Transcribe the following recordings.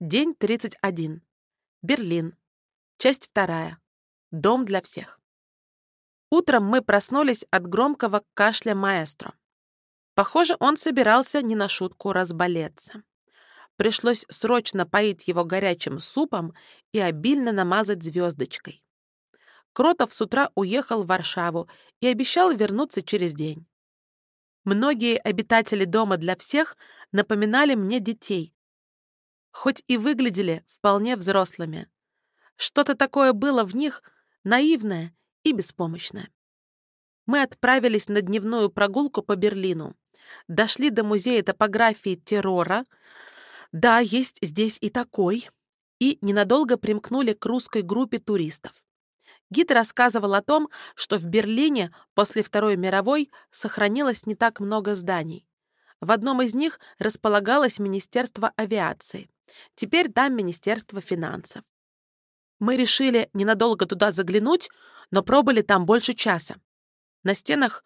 День 31. Берлин. Часть вторая. Дом для всех. Утром мы проснулись от громкого кашля маэстро. Похоже, он собирался не на шутку разболеться. Пришлось срочно поить его горячим супом и обильно намазать звездочкой. Кротов с утра уехал в Варшаву и обещал вернуться через день. Многие обитатели дома для всех напоминали мне детей, хоть и выглядели вполне взрослыми. Что-то такое было в них наивное и беспомощное. Мы отправились на дневную прогулку по Берлину. Дошли до музея топографии террора. Да, есть здесь и такой. И ненадолго примкнули к русской группе туристов. Гид рассказывал о том, что в Берлине после Второй мировой сохранилось не так много зданий. В одном из них располагалось Министерство авиации. Теперь там Министерство финансов. Мы решили ненадолго туда заглянуть, но пробыли там больше часа. На стенах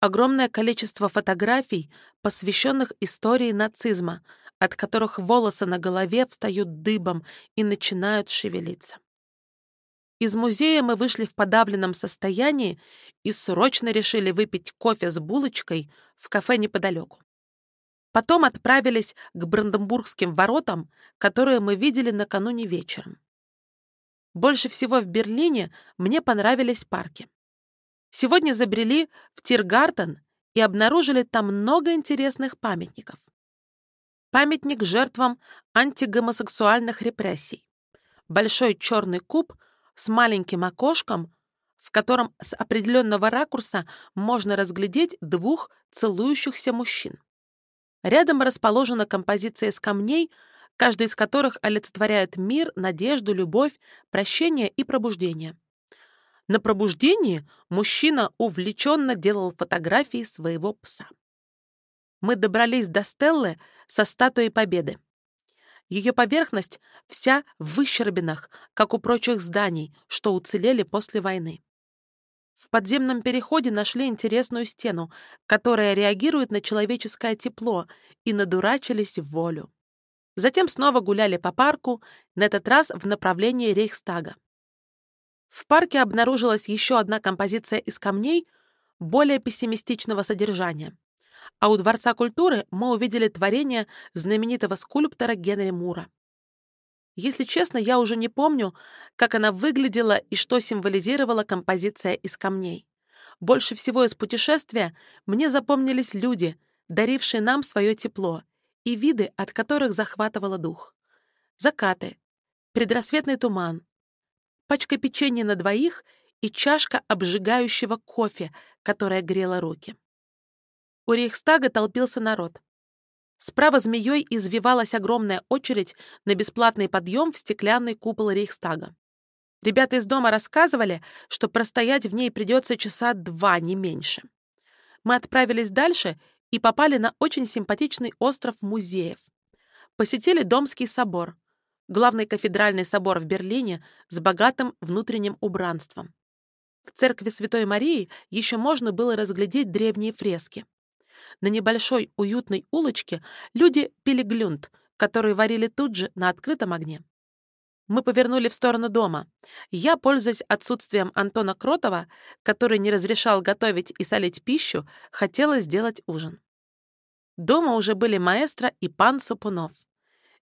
огромное количество фотографий, посвященных истории нацизма, от которых волосы на голове встают дыбом и начинают шевелиться. Из музея мы вышли в подавленном состоянии и срочно решили выпить кофе с булочкой в кафе неподалеку. Потом отправились к Бранденбургским воротам, которые мы видели накануне вечером. Больше всего в Берлине мне понравились парки. Сегодня забрели в Тиргартен и обнаружили там много интересных памятников. Памятник жертвам антигомосексуальных репрессий. Большой черный куб с маленьким окошком, в котором с определенного ракурса можно разглядеть двух целующихся мужчин. Рядом расположена композиция из камней, каждый из которых олицетворяет мир, надежду, любовь, прощение и пробуждение. На пробуждении мужчина увлеченно делал фотографии своего пса. Мы добрались до Стеллы со статуей Победы. Ее поверхность вся в выщербинах, как у прочих зданий, что уцелели после войны. В подземном переходе нашли интересную стену, которая реагирует на человеческое тепло, и надурачились в волю. Затем снова гуляли по парку, на этот раз в направлении Рейхстага. В парке обнаружилась еще одна композиция из камней более пессимистичного содержания. А у Дворца культуры мы увидели творение знаменитого скульптора Генри Мура. Если честно, я уже не помню, как она выглядела и что символизировала композиция из камней. Больше всего из путешествия мне запомнились люди, дарившие нам свое тепло, и виды, от которых захватывало дух. Закаты, предрассветный туман, пачка печенья на двоих и чашка обжигающего кофе, которая грела руки. У Рейхстага толпился народ. Справа змеей извивалась огромная очередь на бесплатный подъем в стеклянный купол Рейхстага. Ребята из дома рассказывали, что простоять в ней придется часа два, не меньше. Мы отправились дальше и попали на очень симпатичный остров музеев. Посетили Домский собор, главный кафедральный собор в Берлине с богатым внутренним убранством. В церкви Святой Марии еще можно было разглядеть древние фрески. На небольшой уютной улочке люди пили глюнт, который варили тут же на открытом огне. Мы повернули в сторону дома. Я, пользуясь отсутствием Антона Кротова, который не разрешал готовить и солить пищу, хотела сделать ужин. Дома уже были маэстро и пан Супунов.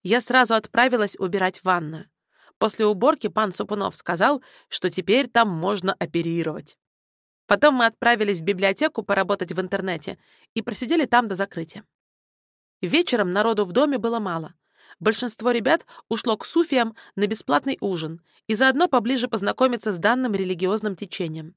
Я сразу отправилась убирать ванную. После уборки пан Супунов сказал, что теперь там можно оперировать. Потом мы отправились в библиотеку поработать в интернете и просидели там до закрытия. Вечером народу в доме было мало. Большинство ребят ушло к суфиям на бесплатный ужин и заодно поближе познакомиться с данным религиозным течением.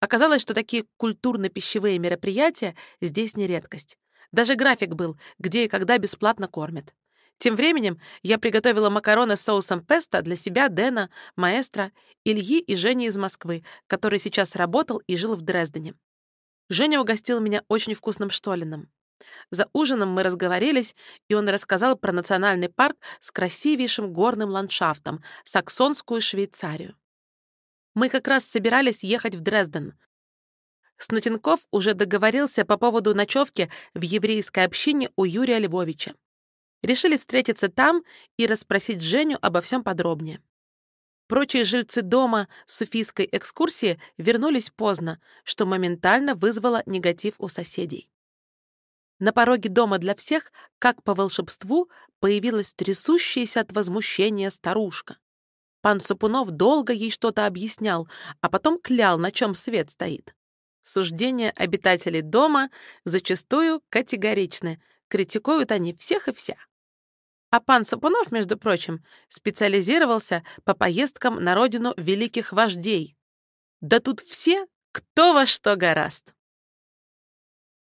Оказалось, что такие культурно-пищевые мероприятия здесь не редкость. Даже график был, где и когда бесплатно кормят. Тем временем я приготовила макароны с соусом песто для себя, Дэна, маэстро, Ильи и Жени из Москвы, который сейчас работал и жил в Дрездене. Женя угостил меня очень вкусным штолином. За ужином мы разговорились, и он рассказал про национальный парк с красивейшим горным ландшафтом, Саксонскую Швейцарию. Мы как раз собирались ехать в Дрезден. Снотенков уже договорился по поводу ночевки в еврейской общине у Юрия Львовича. Решили встретиться там и расспросить Женю обо всем подробнее. Прочие жильцы дома с суфийской экскурсии вернулись поздно, что моментально вызвало негатив у соседей. На пороге дома для всех, как по волшебству, появилась трясущаяся от возмущения старушка. Пан Сапунов долго ей что-то объяснял, а потом клял, на чем свет стоит. Суждения обитателей дома зачастую категоричны, критикуют они всех и вся. А пан Сапунов, между прочим, специализировался по поездкам на родину великих вождей. Да тут все, кто во что гораст.